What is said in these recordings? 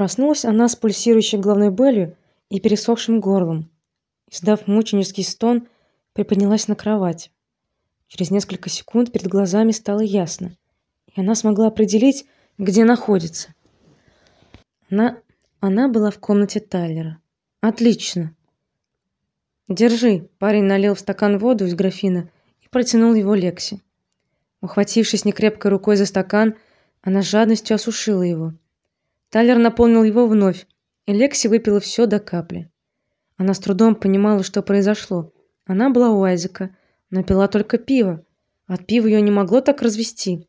Проснулась она с пульсирующей головной болью и пересохшим горлом. Издав мученический стон, приподнялась на кровать. Через несколько секунд перед глазами стало ясно, и она смогла определить, где находится. Она она была в комнате Тайлера. Отлично. Держи. Парень налил в стакан воду из графина и протянул его Лекси. Ухватившись некрепкой рукой за стакан, она с жадностью осушила его. Тайлер наполнил его вновь, и Лекси выпила все до капли. Она с трудом понимала, что произошло. Она была у Айзека, но пила только пиво. От пива ее не могло так развести.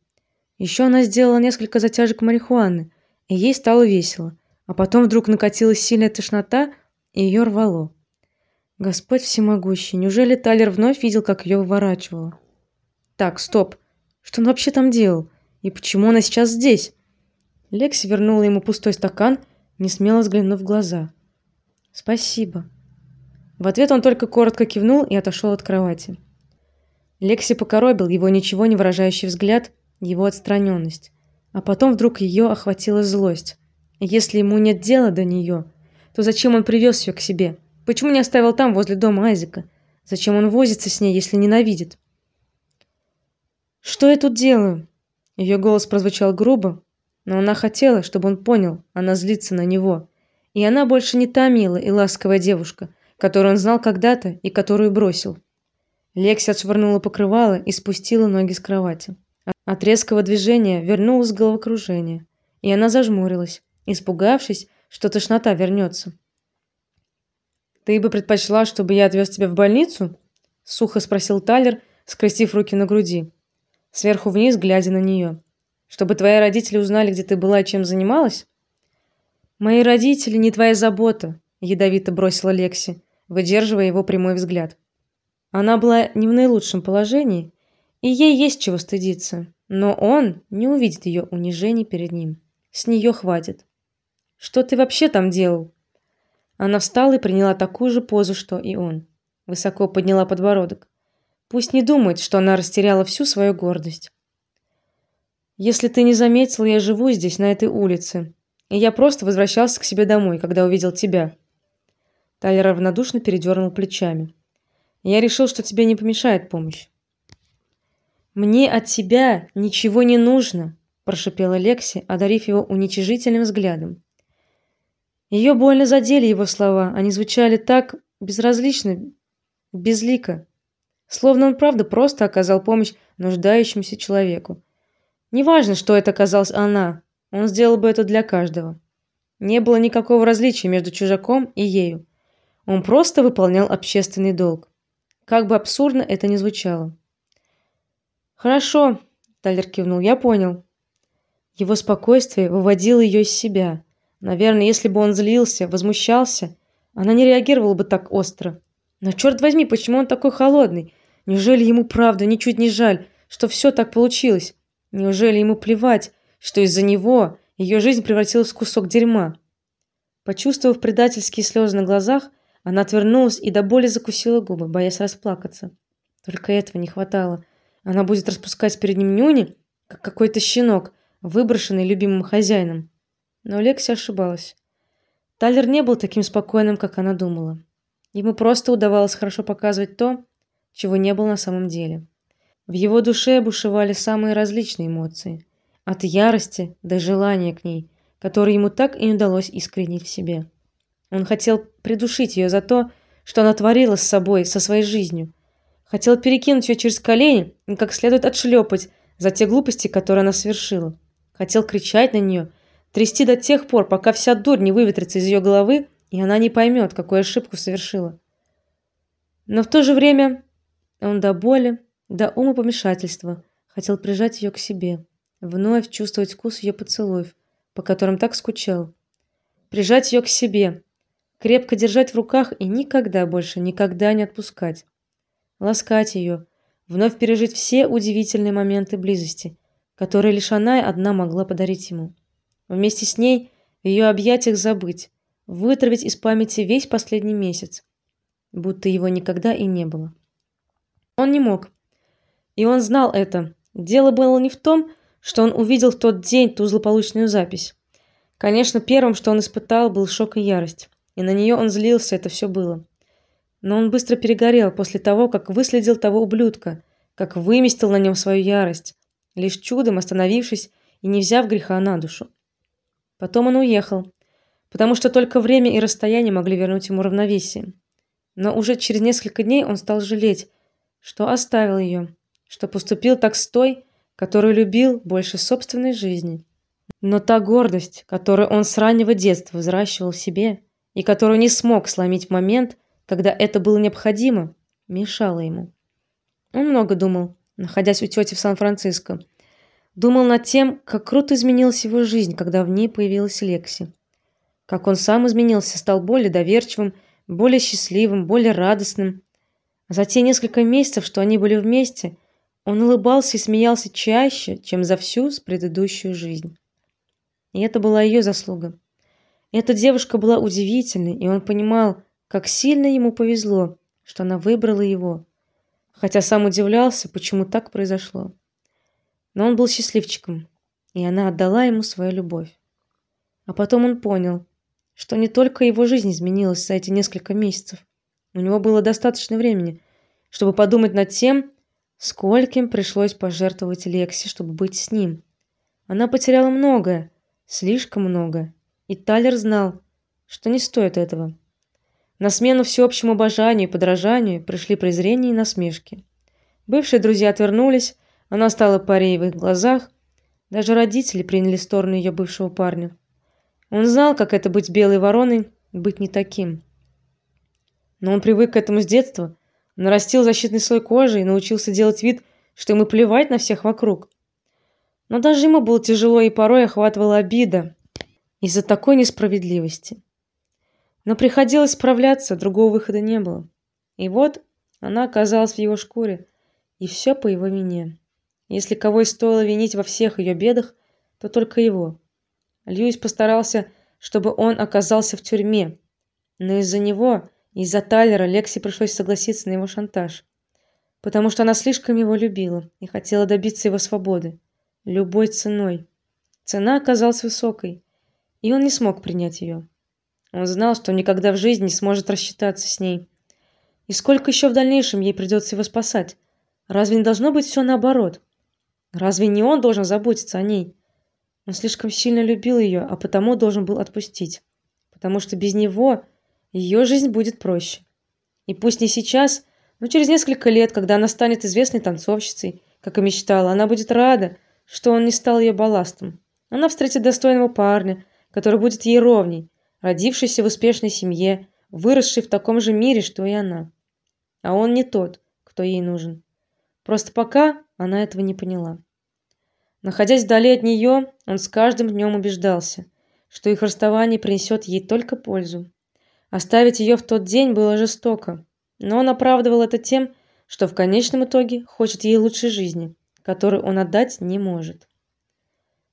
Еще она сделала несколько затяжек марихуаны, и ей стало весело. А потом вдруг накатилась сильная тошнота, и ее рвало. Господь всемогущий, неужели Тайлер вновь видел, как ее выворачивало? Так, стоп. Что он вообще там делал? И почему она сейчас здесь? Лекси вернула ему пустой стакан, не смело взглянув в глаза. Спасибо. В ответ он только коротко кивнул и отошел от кровати. Лекси покоробил его ничего не выражающий взгляд, его отстраненность, а потом вдруг ее охватила злость. Если ему нет дела до нее, то зачем он привез ее к себе? Почему не оставил там возле дома Айзека? Зачем он возится с ней, если ненавидит? Что я тут делаю? Ее голос прозвучал грубо, но она хотела, чтобы он понял, она злится на него. И она больше не та милая и ласковая девушка, которую он знал когда-то и которую бросил. Лекси отшвырнула покрывало и спустила ноги с кровати. От резкого движения вернулось головокружение, и она зажмурилась, испугавшись, что тошнота вернется. Ты бы предпочла, чтобы я отвез тебя в больницу? сухо спросил Тайлер, скрестив руки на груди, сверху вниз глядя на нее чтобы твои родители узнали, где ты была и чем занималась? Мои родители не твоя забота, ядовито бросила Лекси, выдерживая его прямой взгляд. Она была не в наилучшем положении, и ей есть чего стыдиться, но он не увидит ее унижений перед ним. С нее хватит. Что ты вообще там делал? Она встала и приняла такую же позу, что и он. Высоко подняла подбородок. Пусть не думает, что она растеряла всю свою гордость. Если ты не заметил, я живу здесь, на этой улице, и я просто возвращался к себе домой, когда увидел тебя. Тайлер равнодушно передернул плечами. Я решил, что тебе не помешает помощь. Мне от тебя ничего не нужно, прошипела Лекси, одарив его уничижительным взглядом. Ее больно задели его слова, они звучали так безразлично, безлико, словно он правда просто оказал помощь нуждающемуся человеку. Неважно, что это оказалась она, он сделал бы это для каждого. Не было никакого различия между чужаком и ею. Он просто выполнял общественный долг. Как бы абсурдно это ни звучало. Хорошо, Талер кивнул. Я понял. Его спокойствие выводило ее из себя. Наверное, если бы он злился, возмущался, она не реагировала бы так остро. Но черт возьми, почему он такой холодный? Неужели ему правда ничуть не жаль, что все так получилось? Неужели ему плевать, что из-за него ее жизнь превратилась в кусок дерьма? Почувствовав предательские слезы на глазах, она отвернулась и до боли закусила губы, боясь расплакаться. Только этого не хватало. Она будет распускать перед ним нюни, как какой-то щенок, выброшенный любимым хозяином. Но Лекси ошибалась. Тайлер не был таким спокойным, как она думала. Ему просто удавалось хорошо показывать то, чего не было на самом деле. В его душе бушевали самые различные эмоции, от ярости до желания к ней, которое ему так и не удалось искоренить в себе. Он хотел придушить ее за то, что она творила с собой, со своей жизнью. Хотел перекинуть ее через колени и как следует отшлепать за те глупости, которые она совершила. Хотел кричать на нее, трясти до тех пор, пока вся дурь не выветрится из ее головы, и она не поймет, какую ошибку совершила. Но в то же время он до боли до ума помешательства, хотел прижать ее к себе, вновь чувствовать вкус ее поцелуев, по которым так скучал. Прижать ее к себе, крепко держать в руках и никогда больше, никогда не отпускать. Ласкать ее, вновь пережить все удивительные моменты близости, которые лишь она одна могла подарить ему. Вместе с ней в ее объятиях забыть, вытравить из памяти весь последний месяц, будто его никогда и не было. Он не мог. И он знал это. Дело было не в том, что он увидел в тот день ту злополучную запись. Конечно, первым, что он испытал, был шок и ярость. И на нее он злился, это все было. Но он быстро перегорел после того, как выследил того ублюдка, как выместил на нем свою ярость, лишь чудом остановившись и не взяв греха на душу. Потом он уехал, потому что только время и расстояние могли вернуть ему равновесие. Но уже через несколько дней он стал жалеть, что оставил ее, что поступил так с той, которую любил больше собственной жизни. Но та гордость, которую он с раннего детства взращивал в себе и которую не смог сломить в момент, когда это было необходимо, мешала ему. Он много думал, находясь у тети в Сан-Франциско. Думал над тем, как круто изменилась его жизнь, когда в ней появилась Лекси. Как он сам изменился, стал более доверчивым, более счастливым, более радостным. За те несколько месяцев, что они были вместе, он улыбался и смеялся чаще, чем за всю предыдущую жизнь. И это была ее заслуга. Эта девушка была удивительной, и он понимал, как сильно ему повезло, что она выбрала его. Хотя сам удивлялся, почему так произошло. Но он был счастливчиком, и она отдала ему свою любовь. А потом он понял, что не только его жизнь изменилась за эти несколько месяцев. У него было достаточно времени, чтобы подумать над тем, скольким пришлось пожертвовать Лекси, чтобы быть с ним. Она потеряла многое, слишком многое, и Талер знал, что не стоит этого. На смену всеобщему обожанию и подражанию пришли презрение и насмешки. Бывшие друзья отвернулись, она стала парей в их глазах, даже родители приняли сторону ее бывшего парня. Он знал, как это быть белой вороной, быть не таким. Но он привык к этому с детства, нарастил защитный слой кожи и научился делать вид, что ему плевать на всех вокруг. Но даже ему было тяжело и порой охватывала обида из-за такой несправедливости. Но приходилось справляться, другого выхода не было. И вот она оказалась в его шкуре, и все по его вине. Если кого и стоило винить во всех ее бедах, то только его. Льюис постарался, чтобы он оказался в тюрьме, но из-за него, из-за Тайлера Лекси пришлось согласиться на его шантаж, потому что она слишком его любила и хотела добиться его свободы любой ценой. Цена оказалась высокой, и он не смог принять ее. Он знал, что никогда в жизни не сможет рассчитаться с ней. И сколько еще в дальнейшем ей придется его спасать? Разве не должно быть все наоборот? Разве не он должен заботиться о ней? Он слишком сильно любил ее, а потому должен был отпустить, потому что без него ее жизнь будет проще. И пусть не сейчас, но через несколько лет, когда она станет известной танцовщицей, как и мечтала, она будет рада, что он не стал ее балластом. Она встретит достойного парня, который будет ей ровней, родившийся в успешной семье, выросший в таком же мире, что и она. А он не тот, кто ей нужен. Просто пока она этого не поняла. Находясь вдали от нее, он с каждым днем убеждался, что их расставание принесет ей только пользу. Оставить ее в тот день было жестоко, но он оправдывал это тем, что в конечном итоге хочет ей лучшей жизни, которую он отдать не может.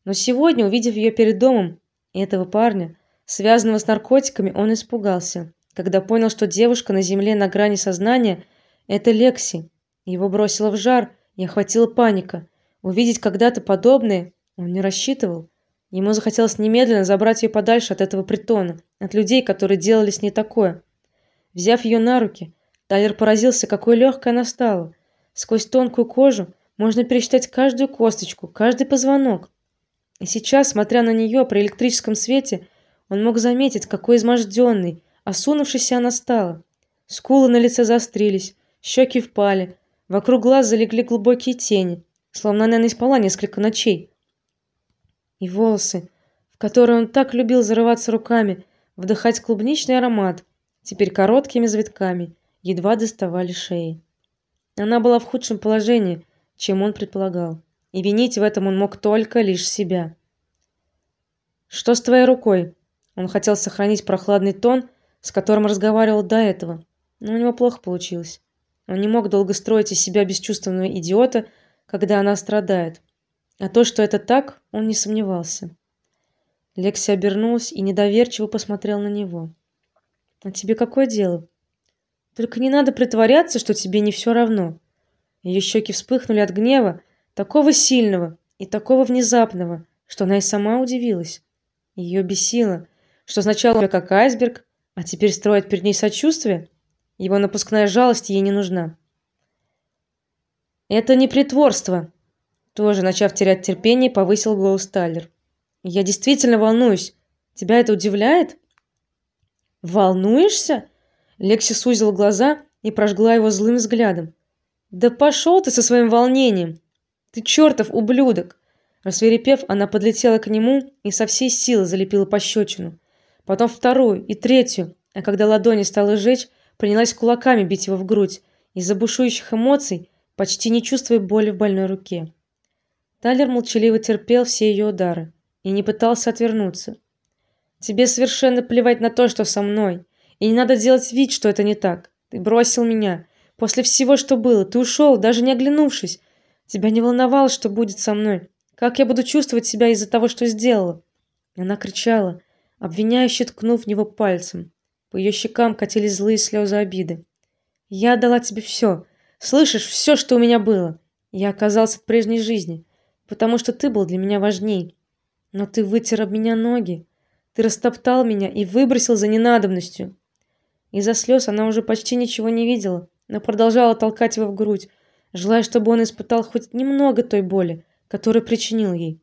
Но сегодня, увидев ее перед домом и этого парня, связанного с наркотиками, он испугался, когда понял, что девушка на земле на грани сознания это Лекси. Его бросило в жар и охватила паника. Увидеть когда-то подобное он не рассчитывал. Ему захотелось немедленно забрать ее подальше от этого притона, от людей, которые делали с ней такое. Взяв ее на руки, Тайлер поразился, какой легкой она стала. Сквозь тонкую кожу можно пересчитать каждую косточку, каждый позвонок. И сейчас, смотря на нее при электрическом свете, он мог заметить, какой изможденной, осунувшейся она стала. Скулы на лице заострились, щеки впали, вокруг глаз залегли глубокие тени словно она не спала несколько ночей. И волосы, в которые он так любил зарываться руками, вдыхать клубничный аромат, теперь короткими завитками едва доставали шеи. Она была в худшем положении, чем он предполагал, и винить в этом он мог только лишь себя. Что с твоей рукой? Он хотел сохранить прохладный тон, с которым разговаривал до этого, но у него плохо получилось. Он не мог долго строить из себя бесчувственного идиота, когда она страдает. А то, что это так, он не сомневался. Лекси обернулась и недоверчиво посмотрела на него. А тебе какое дело? Только не надо притворяться, что тебе не все равно. Ее щеки вспыхнули от гнева, такого сильного и такого внезапного, что она и сама удивилась. Ее бесило, что сначала как айсберг, а теперь строит перед ней сочувствие. Его напускная жалость ей не нужна. Это не притворство, тоже начав терять терпение, повысил голос Тайлер. Я действительно волнуюсь. Тебя это удивляет? Волнуешься? Лекси сузила глаза и прожгла его злым взглядом. Да пошел ты со своим волнением. Ты чертов ублюдок. Рассверепев, она подлетела к нему и со всей силы залепила пощечину. Потом вторую и третью, а когда ладони стало жечь, принялась кулаками бить его в грудь, из-за бушующих эмоций, почти не чувствуя боли в больной руке. Тайлер молчаливо терпел все ее удары и не пытался отвернуться. Тебе совершенно плевать на то, что со мной, и не надо делать вид, что это не так. Ты бросил меня после всего, что было. Ты ушел, даже не оглянувшись. Тебя не волновало, что будет со мной. Как я буду чувствовать себя из-за того, что сделала? Она кричала, обвиняюще ткнув в него пальцем. По ее щекам катились злые слезы обиды. Я дала тебе все. Слышишь, все, что у меня было. Я оказался в прежней жизни, потому что ты был для меня важней. Но ты вытер об меня ноги. Ты растоптал меня и выбросил за ненадобностью. Из-за слез она уже почти ничего не видела, но продолжала толкать его в грудь, желая, чтобы он испытал хоть немного той боли, которую причинил ей.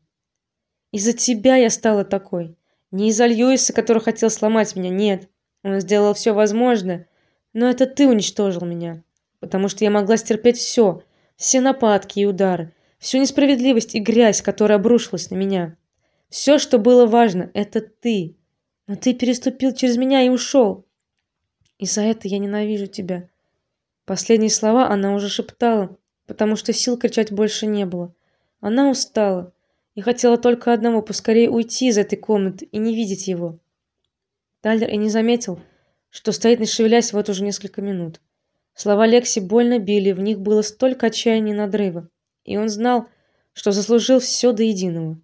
Из-за тебя я стала такой. Не из-за Льюиса, который хотел сломать меня, нет. Он сделал все возможное, но это ты уничтожил меня, потому что я могла стерпеть все, все нападки и удары, всю несправедливость и грязь, которая обрушилась на меня. Все, что было важно, это ты. Но ты переступил через меня и ушел. И за это я ненавижу тебя. Последние слова она уже шептала, потому что сил кричать больше не было. Она устала и хотела только одного поскорее уйти из этой комнаты и не видеть его. Тайлер и не заметил, что стоит не шевелясь вот уже несколько минут. Слова Лекси больно били, в них было столько отчаяния и надрыва, и он знал, что заслужил все до единого.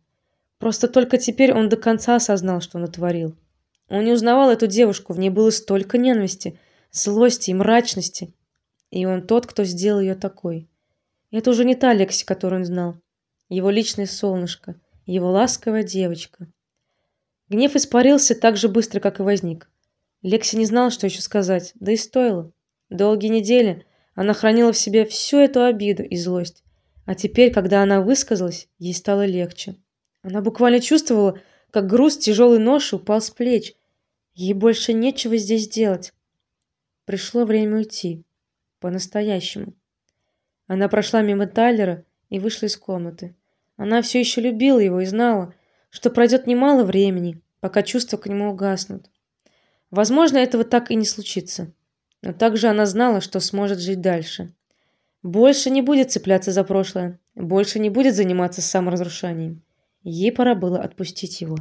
Просто только теперь он до конца осознал, что натворил. Он не узнавал эту девушку, в ней было столько ненависти, злости и мрачности. И он тот, кто сделал ее такой. Это уже не та Лекси, которую он знал. Его личное солнышко, его ласковая девочка. Гнев испарился так же быстро, как и возник. Лекси не знала, что еще сказать, да и стоило. Долгие недели она хранила в себе всю эту обиду и злость, а теперь, когда она высказалась, ей стало легче. Она буквально чувствовала, как груз тяжелой ноши упал с плеч. Ей больше нечего здесь делать. Пришло время уйти по-настоящему. Она прошла мимо Тайлера и вышла из комнаты. Она все еще любила его и знала, что пройдет немало времени, пока чувства к нему угаснут. Возможно, этого так и не случится. Но также она знала, что сможет жить дальше. Больше не будет цепляться за прошлое, больше не будет заниматься саморазрушением. Ей пора было отпустить его.